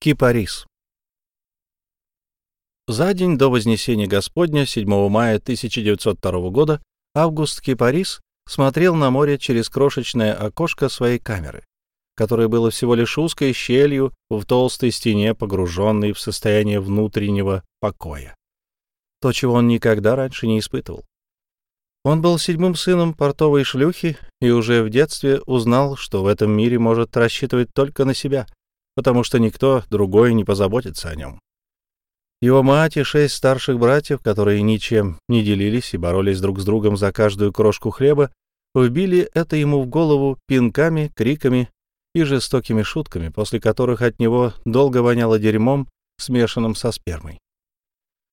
Кипарис. За день до Вознесения Господня, 7 мая 1902 года, Август Кипарис смотрел на море через крошечное окошко своей камеры, которое было всего лишь узкой щелью в толстой стене, погруженной в состояние внутреннего покоя. То, чего он никогда раньше не испытывал. Он был седьмым сыном портовой шлюхи и уже в детстве узнал, что в этом мире может рассчитывать только на себя — потому что никто другой не позаботится о нем. Его мать и шесть старших братьев, которые ничем не делились и боролись друг с другом за каждую крошку хлеба, вбили это ему в голову пинками, криками и жестокими шутками, после которых от него долго воняло дерьмом, смешанным со спермой.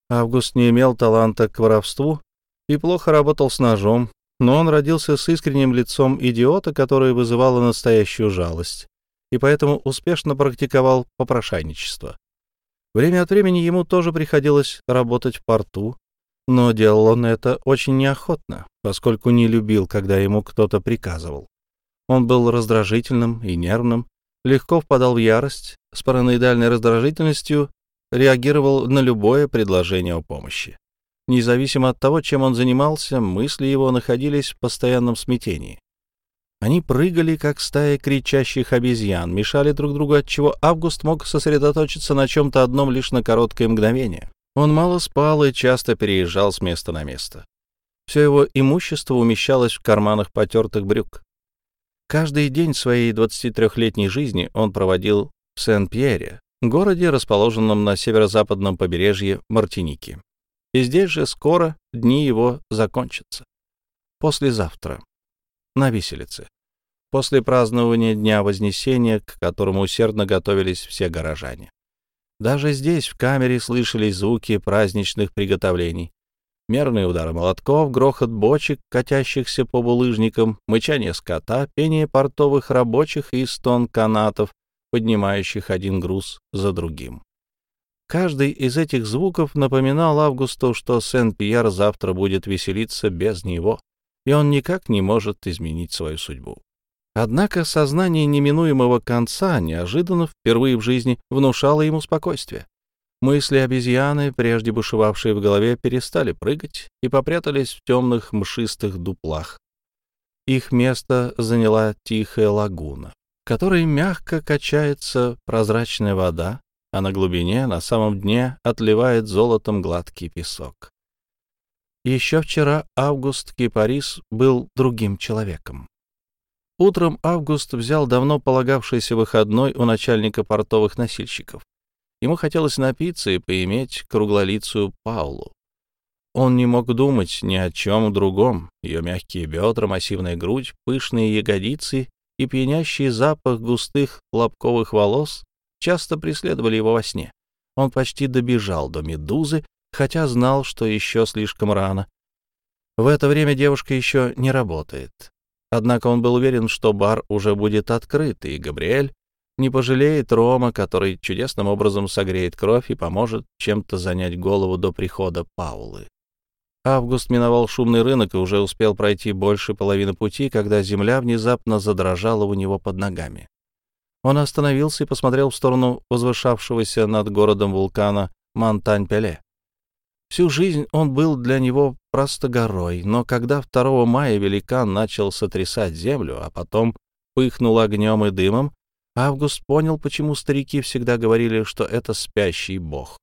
Август не имел таланта к воровству и плохо работал с ножом, но он родился с искренним лицом идиота, которое вызывало настоящую жалость и поэтому успешно практиковал попрошайничество. Время от времени ему тоже приходилось работать в порту, но делал он это очень неохотно, поскольку не любил, когда ему кто-то приказывал. Он был раздражительным и нервным, легко впадал в ярость, с параноидальной раздражительностью реагировал на любое предложение о помощи. Независимо от того, чем он занимался, мысли его находились в постоянном смятении. Они прыгали, как стая кричащих обезьян, мешали друг другу, отчего Август мог сосредоточиться на чем-то одном лишь на короткое мгновение. Он мало спал и часто переезжал с места на место. Все его имущество умещалось в карманах потертых брюк. Каждый день своей 23-летней жизни он проводил в Сен-Пьере, городе, расположенном на северо-западном побережье Мартиники. И здесь же скоро дни его закончатся. Послезавтра. На виселице после празднования Дня Вознесения, к которому усердно готовились все горожане. Даже здесь, в камере, слышались звуки праздничных приготовлений. Мерные удары молотков, грохот бочек, катящихся по булыжникам, мычание скота, пение портовых рабочих и стон канатов, поднимающих один груз за другим. Каждый из этих звуков напоминал Августу, что Сен-Пьер завтра будет веселиться без него, и он никак не может изменить свою судьбу. Однако сознание неминуемого конца неожиданно впервые в жизни внушало ему спокойствие. Мысли обезьяны, прежде бушевавшие в голове, перестали прыгать и попрятались в темных мшистых дуплах. Их место заняла тихая лагуна, в которой мягко качается прозрачная вода, а на глубине, на самом дне, отливает золотом гладкий песок. Еще вчера Август Кипарис был другим человеком. Утром Август взял давно полагавшийся выходной у начальника портовых носильщиков. Ему хотелось напиться и поиметь круглолицую Паулу. Он не мог думать ни о чем другом. Ее мягкие бедра, массивная грудь, пышные ягодицы и пьянящий запах густых лобковых волос часто преследовали его во сне. Он почти добежал до медузы, хотя знал, что еще слишком рано. В это время девушка еще не работает. Однако он был уверен, что бар уже будет открыт, и Габриэль не пожалеет Рома, который чудесным образом согреет кровь и поможет чем-то занять голову до прихода Паулы. Август миновал шумный рынок и уже успел пройти больше половины пути, когда земля внезапно задрожала у него под ногами. Он остановился и посмотрел в сторону возвышавшегося над городом вулкана Монтань-Пеле. Всю жизнь он был для него просто горой, но когда 2 мая великан начал сотрясать землю, а потом пыхнул огнем и дымом, Август понял, почему старики всегда говорили, что это спящий бог.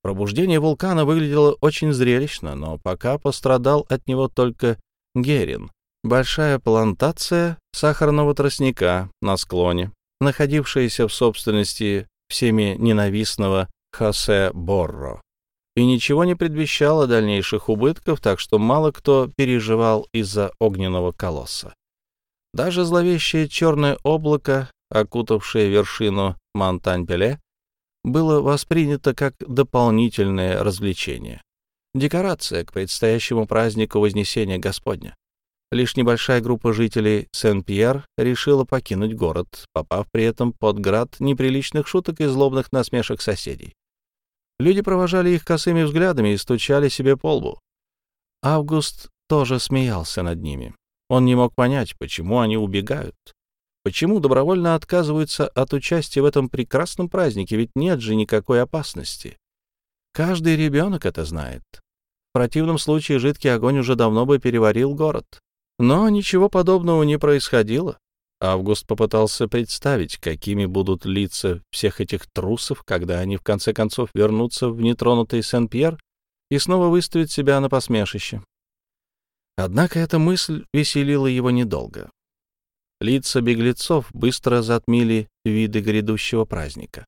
Пробуждение вулкана выглядело очень зрелищно, но пока пострадал от него только Герин, большая плантация сахарного тростника на склоне, находившаяся в собственности всеми ненавистного Хосе Борро и ничего не предвещало дальнейших убытков, так что мало кто переживал из-за огненного колосса. Даже зловещее черное облако, окутавшее вершину Монтань-Пеле, было воспринято как дополнительное развлечение. Декорация к предстоящему празднику Вознесения Господня. Лишь небольшая группа жителей Сен-Пьер решила покинуть город, попав при этом под град неприличных шуток и злобных насмешек соседей. Люди провожали их косыми взглядами и стучали себе по лбу. Август тоже смеялся над ними. Он не мог понять, почему они убегают. Почему добровольно отказываются от участия в этом прекрасном празднике? Ведь нет же никакой опасности. Каждый ребенок это знает. В противном случае жидкий огонь уже давно бы переварил город. Но ничего подобного не происходило. Август попытался представить, какими будут лица всех этих трусов, когда они в конце концов вернутся в нетронутый Сен-Пьер и снова выставят себя на посмешище. Однако эта мысль веселила его недолго. Лица беглецов быстро затмили виды грядущего праздника.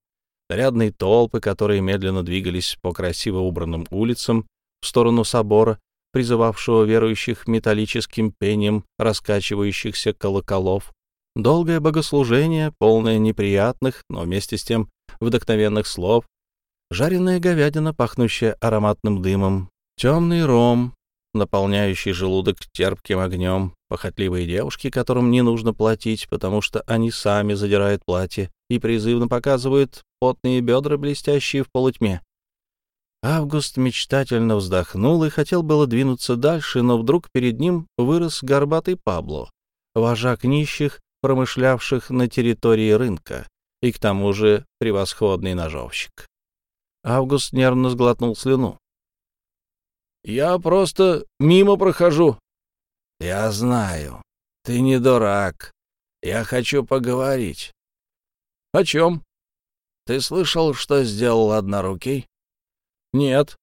Нарядные толпы, которые медленно двигались по красиво убранным улицам в сторону собора, призывавшего верующих металлическим пением раскачивающихся колоколов, долгое богослужение, полное неприятных, но вместе с тем вдохновенных слов, жареная говядина, пахнущая ароматным дымом, темный ром, наполняющий желудок терпким огнем, похотливые девушки, которым не нужно платить, потому что они сами задирают платье и призывно показывают потные бедра, блестящие в полутьме. Август мечтательно вздохнул и хотел было двинуться дальше, но вдруг перед ним вырос горбатый Пабло, вожак нищих, промышлявших на территории рынка, и к тому же превосходный ножовщик. Август нервно сглотнул слюну. Я просто мимо прохожу. Я знаю. Ты не дурак. Я хочу поговорить. О чем? Ты слышал, что сделал однорукий? Нет.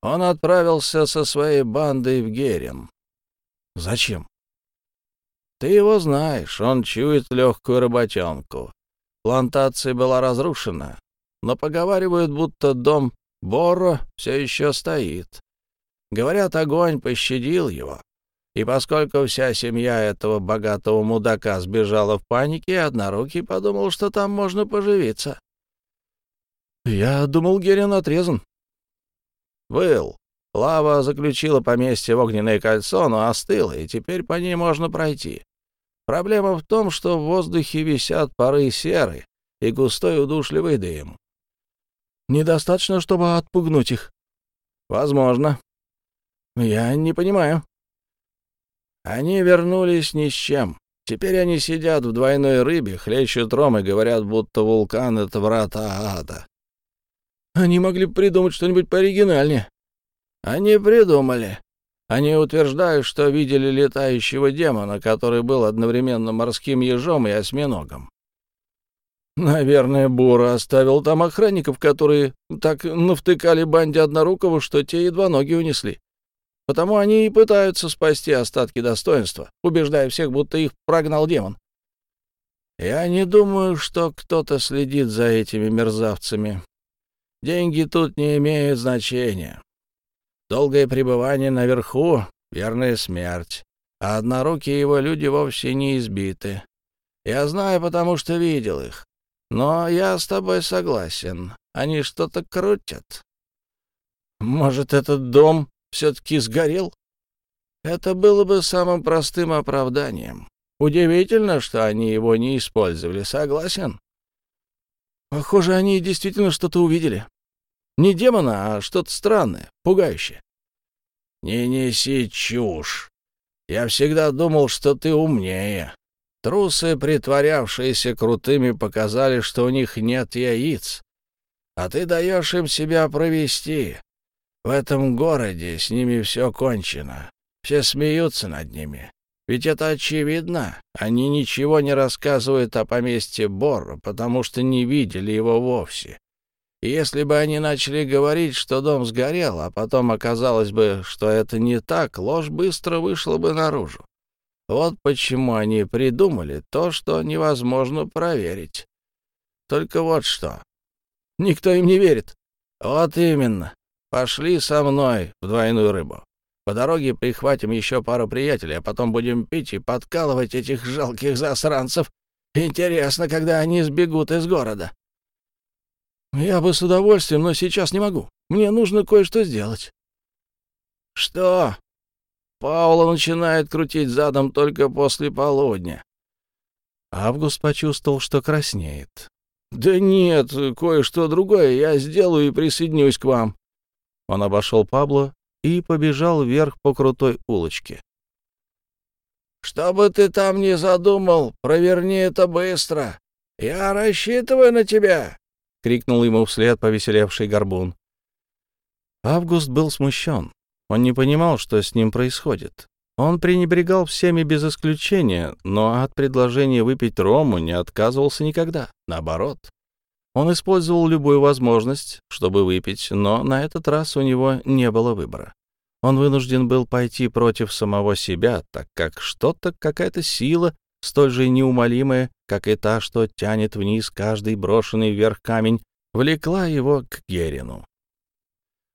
Он отправился со своей бандой в Герем. Зачем? Ты его знаешь, он чует легкую работенку. Плантация была разрушена, но поговаривают, будто дом Боро все еще стоит. Говорят, огонь пощадил его. И поскольку вся семья этого богатого мудака сбежала в панике, однорукий подумал, что там можно поживиться. Я думал, Герин отрезан. Был. Лава заключила поместье в огненное кольцо, но остыла, и теперь по ней можно пройти. Проблема в том, что в воздухе висят пары серы и густой удушливый дым. Недостаточно, чтобы отпугнуть их. Возможно. «Я не понимаю». Они вернулись ни с чем. Теперь они сидят в двойной рыбе, хлещут ром и говорят, будто вулкан — это врата ада. Они могли бы придумать что-нибудь пооригинальнее. Они придумали. Они утверждают, что видели летающего демона, который был одновременно морским ежом и осьминогом. Наверное, Бура оставил там охранников, которые так навтыкали банде однорукого, что те едва ноги унесли. Потому они и пытаются спасти остатки достоинства, убеждая всех, будто их прогнал демон. Я не думаю, что кто-то следит за этими мерзавцами. Деньги тут не имеют значения. Долгое пребывание наверху — верная смерть, а однорукие его люди вовсе не избиты. Я знаю, потому что видел их. Но я с тобой согласен. Они что-то крутят. Может, этот дом все-таки сгорел? Это было бы самым простым оправданием. Удивительно, что они его не использовали, согласен? Похоже, они действительно что-то увидели. Не демона, а что-то странное, пугающее. Не неси чушь. Я всегда думал, что ты умнее. Трусы, притворявшиеся крутыми, показали, что у них нет яиц. А ты даешь им себя провести. В этом городе с ними все кончено. Все смеются над ними. Ведь это очевидно. Они ничего не рассказывают о поместье Борро, потому что не видели его вовсе. Если бы они начали говорить, что дом сгорел, а потом оказалось бы, что это не так, ложь быстро вышла бы наружу. Вот почему они придумали то, что невозможно проверить. Только вот что. Никто им не верит. Вот именно. Пошли со мной в двойную рыбу. По дороге прихватим еще пару приятелей, а потом будем пить и подкалывать этих жалких засранцев. Интересно, когда они сбегут из города. Я бы с удовольствием, но сейчас не могу. Мне нужно кое-что сделать. Что? Паула начинает крутить задом только после полудня. Август почувствовал, что краснеет. «Да нет, кое-что другое я сделаю и присоединюсь к вам. Он обошел Пабло и побежал вверх по крутой улочке. Что бы ты там ни задумал, проверни это быстро. Я рассчитываю на тебя!» — крикнул ему вслед повеселевший горбун. Август был смущен. Он не понимал, что с ним происходит. Он пренебрегал всеми без исключения, но от предложения выпить рому не отказывался никогда. Наоборот, он использовал любую возможность, чтобы выпить, но на этот раз у него не было выбора. Он вынужден был пойти против самого себя, так как что-то, какая-то сила, столь же неумолимая, как и та, что тянет вниз каждый брошенный вверх камень, влекла его к Герину.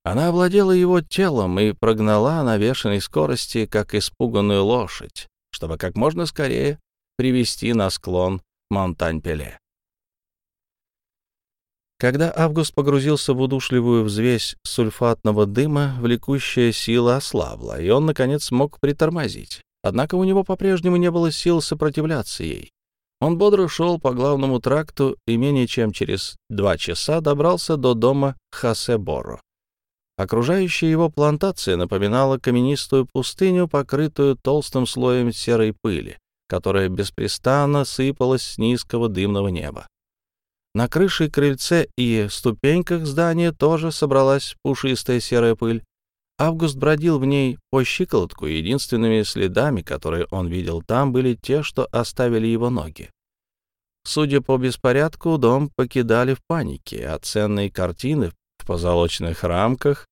Она овладела его телом и прогнала на бешеной скорости, как испуганную лошадь, чтобы как можно скорее привести на склон Монтань-Пеле. Когда Август погрузился в удушливую взвесь сульфатного дыма, влекущая сила ослабла, и он, наконец, смог притормозить. Однако у него по-прежнему не было сил сопротивляться ей. Он бодро шел по главному тракту и менее чем через два часа добрался до дома Хасеборо. Окружающая его плантация напоминала каменистую пустыню, покрытую толстым слоем серой пыли, которая беспрестанно сыпалась с низкого дымного неба. На крыше, крыльце и ступеньках здания тоже собралась пушистая серая пыль. Август бродил в ней по щиколотку, и единственными следами, которые он видел там, были те, что оставили его ноги. Судя по беспорядку, дом покидали в панике, а ценные картины в позолоченных рамках,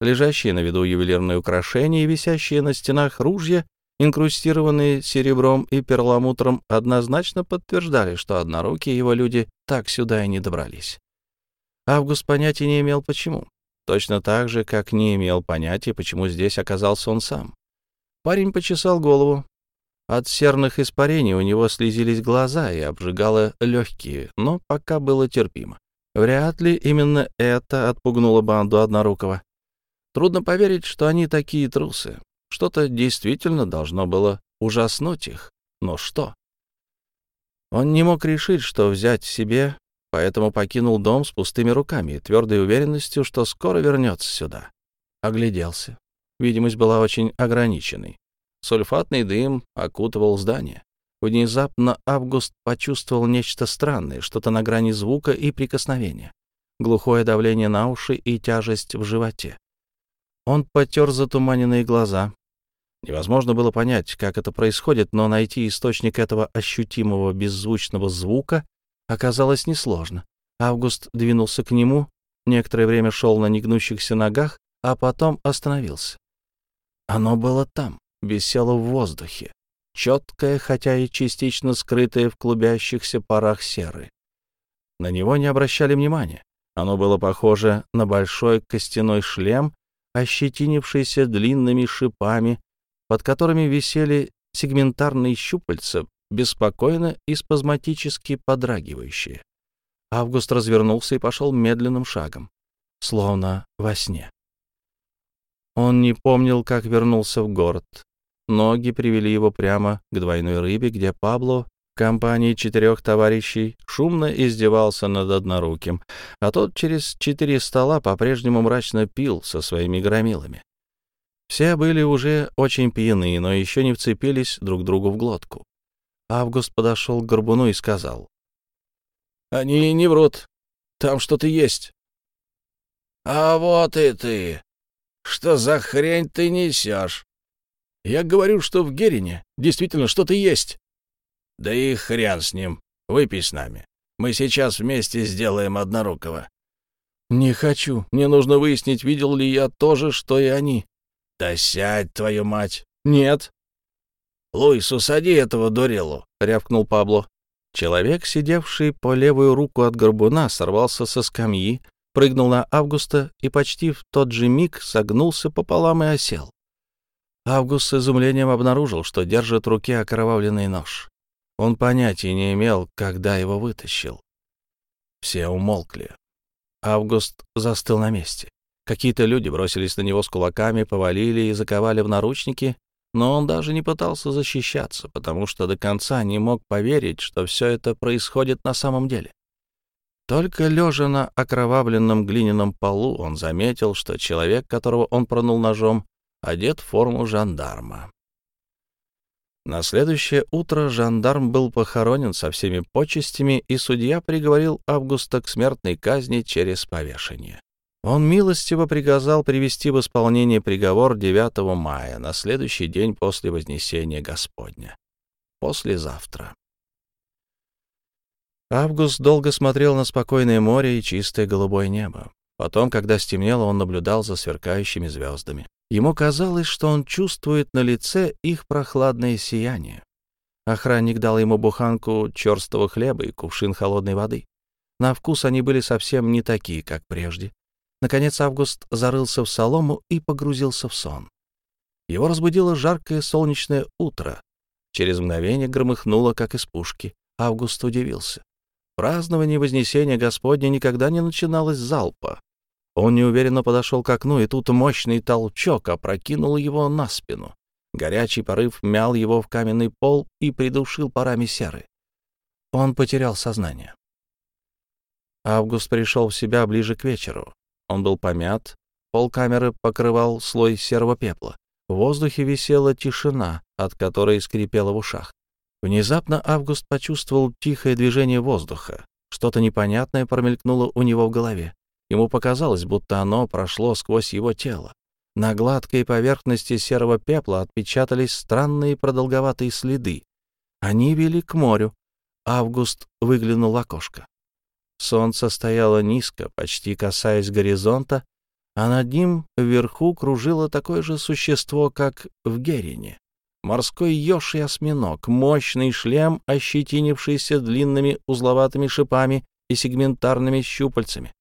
лежащие на виду ювелирные украшения и висящие на стенах ружья инкрустированные серебром и перламутром, однозначно подтверждали, что однорукие его люди так сюда и не добрались. Август понятия не имел почему. Точно так же, как не имел понятия, почему здесь оказался он сам. Парень почесал голову. От серных испарений у него слезились глаза и обжигало легкие, но пока было терпимо. Вряд ли именно это отпугнуло банду Однорукого. Трудно поверить, что они такие трусы. Что-то действительно должно было ужаснуть их. Но что? Он не мог решить, что взять себе, поэтому покинул дом с пустыми руками и твердой уверенностью, что скоро вернется сюда. Огляделся. Видимость была очень ограниченной. Сульфатный дым окутывал здание. Внезапно Август почувствовал нечто странное, что-то на грани звука и прикосновения. Глухое давление на уши и тяжесть в животе. Он потер затуманенные глаза. Невозможно было понять, как это происходит, но найти источник этого ощутимого беззвучного звука оказалось несложно. Август двинулся к нему, некоторое время шел на негнущихся ногах, а потом остановился. Оно было там, висело в воздухе, четкое, хотя и частично скрытое в клубящихся парах серы. На него не обращали внимания. Оно было похоже на большой костяной шлем ощетинившийся длинными шипами, под которыми висели сегментарные щупальца, беспокойно и спазматически подрагивающие. Август развернулся и пошел медленным шагом, словно во сне. Он не помнил, как вернулся в город. Ноги привели его прямо к двойной рыбе, где Пабло компании четырех товарищей шумно издевался над одноруким, а тот через четыре стола по-прежнему мрачно пил со своими громилами. Все были уже очень пьяны, но еще не вцепились друг другу в глотку. Август подошел к горбуну и сказал. — Они не врут. Там что-то есть. — А вот и ты. Что за хрень ты несешь? — Я говорю, что в Герине действительно что-то есть. Да и хрен с ним. Выпей с нами. Мы сейчас вместе сделаем однорукого. Не хочу. Мне нужно выяснить, видел ли я то же, что и они. Да сядь, твою мать. Нет. Луис, усади этого дурелу, рявкнул Пабло. Человек, сидевший по левую руку от горбуна, сорвался со скамьи, прыгнул на Августа и почти в тот же миг согнулся пополам и осел. Август с изумлением обнаружил, что держит в руке окровавленный нож. Он понятия не имел, когда его вытащил. Все умолкли. Август застыл на месте. Какие-то люди бросились на него с кулаками, повалили и заковали в наручники, но он даже не пытался защищаться, потому что до конца не мог поверить, что все это происходит на самом деле. Только лежа на окровавленном глиняном полу, он заметил, что человек, которого он пронул ножом, одет в форму жандарма. На следующее утро жандарм был похоронен со всеми почестями, и судья приговорил Августа к смертной казни через повешение. Он милостиво приказал привести в исполнение приговор 9 мая, на следующий день после Вознесения Господня. Послезавтра. Август долго смотрел на спокойное море и чистое голубое небо. Потом, когда стемнело, он наблюдал за сверкающими звездами. Ему казалось, что он чувствует на лице их прохладное сияние. Охранник дал ему буханку черстого хлеба и кувшин холодной воды. На вкус они были совсем не такие, как прежде. Наконец Август зарылся в солому и погрузился в сон. Его разбудило жаркое солнечное утро. Через мгновение громыхнуло, как из пушки. Август удивился. Празднование Вознесения Господня никогда не начиналось залпа. Он неуверенно подошел к окну, и тут мощный толчок опрокинул его на спину. Горячий порыв мял его в каменный пол и придушил парами серы. Он потерял сознание. Август пришел в себя ближе к вечеру. Он был помят, пол камеры покрывал слой серого пепла. В воздухе висела тишина, от которой скрипело в ушах. Внезапно Август почувствовал тихое движение воздуха. Что-то непонятное промелькнуло у него в голове. Ему показалось, будто оно прошло сквозь его тело. На гладкой поверхности серого пепла отпечатались странные продолговатые следы. Они вели к морю. Август выглянул в окошко. Солнце стояло низко, почти касаясь горизонта, а над ним вверху кружило такое же существо, как в Герине. Морской еж и осьминог, мощный шлем, ощетинившийся длинными узловатыми шипами и сегментарными щупальцами.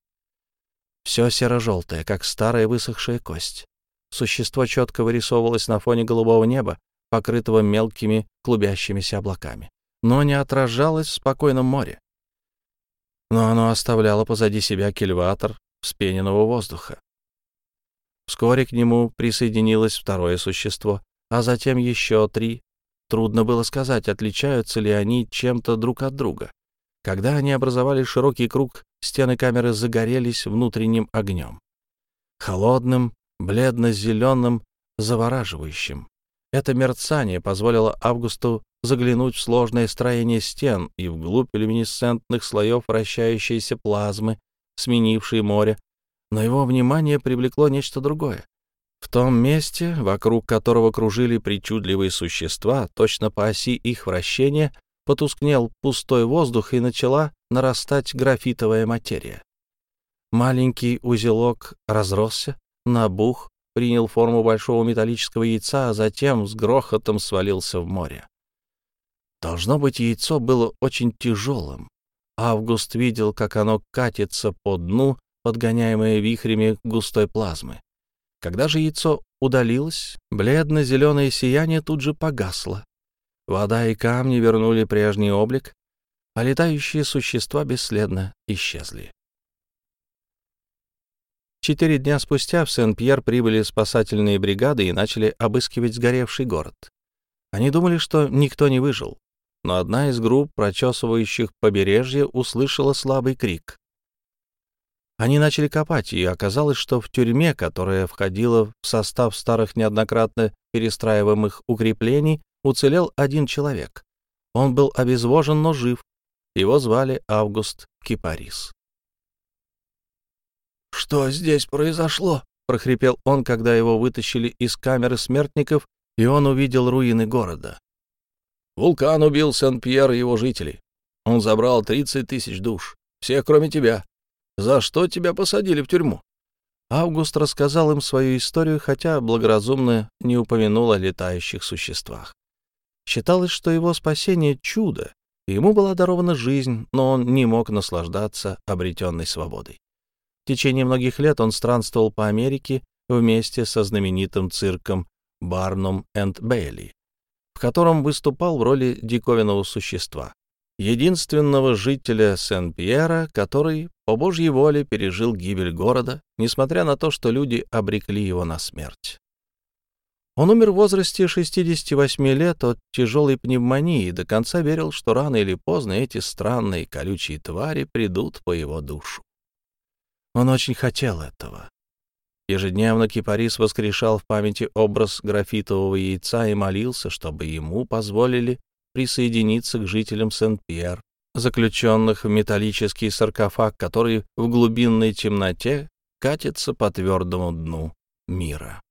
Все серо-желтое, как старая высохшая кость. Существо четко вырисовывалось на фоне голубого неба, покрытого мелкими клубящимися облаками, но не отражалось в спокойном море. Но оно оставляло позади себя кильватор вспененного воздуха. Вскоре к нему присоединилось второе существо, а затем еще три. Трудно было сказать, отличаются ли они чем-то друг от друга. Когда они образовали широкий круг, стены камеры загорелись внутренним огнем. Холодным, бледно-зеленым, завораживающим. Это мерцание позволило Августу заглянуть в сложное строение стен и вглубь люминесцентных слоев вращающейся плазмы, сменившей море, но его внимание привлекло нечто другое. В том месте, вокруг которого кружили причудливые существа, точно по оси их вращения, потускнел пустой воздух и начала нарастать графитовая материя. Маленький узелок разросся, набух, принял форму большого металлического яйца, а затем с грохотом свалился в море. Должно быть, яйцо было очень тяжелым. Август видел, как оно катится по дну, подгоняемое вихрями густой плазмы. Когда же яйцо удалилось, бледно-зеленое сияние тут же погасло. Вода и камни вернули прежний облик, а летающие существа бесследно исчезли. Четыре дня спустя в Сен-Пьер прибыли спасательные бригады и начали обыскивать сгоревший город. Они думали, что никто не выжил, но одна из групп, прочесывающих побережье, услышала слабый крик. Они начали копать, и оказалось, что в тюрьме, которая входила в состав старых неоднократно перестраиваемых укреплений, уцелел один человек. Он был обезвожен, но жив. Его звали Август Кипарис. «Что здесь произошло?» — прохрипел он, когда его вытащили из камеры смертников, и он увидел руины города. «Вулкан убил Сен-Пьер и его жителей. Он забрал 30 тысяч душ. Всех, кроме тебя. За что тебя посадили в тюрьму?» Август рассказал им свою историю, хотя благоразумно не упомянул о летающих существах. Считалось, что его спасение — чудо, и ему была дарована жизнь, но он не мог наслаждаться обретенной свободой. В течение многих лет он странствовал по Америке вместе со знаменитым цирком Барнум энд Бейли, в котором выступал в роли диковинного существа, единственного жителя Сен-Пьера, который по Божьей воле пережил гибель города, несмотря на то, что люди обрекли его на смерть. Он умер в возрасте 68 лет от тяжелой пневмонии и до конца верил, что рано или поздно эти странные колючие твари придут по его душу. Он очень хотел этого. Ежедневно Кипарис воскрешал в памяти образ графитового яйца и молился, чтобы ему позволили присоединиться к жителям Сент-Пьер, заключенных в металлический саркофаг, который в глубинной темноте катится по твердому дну мира.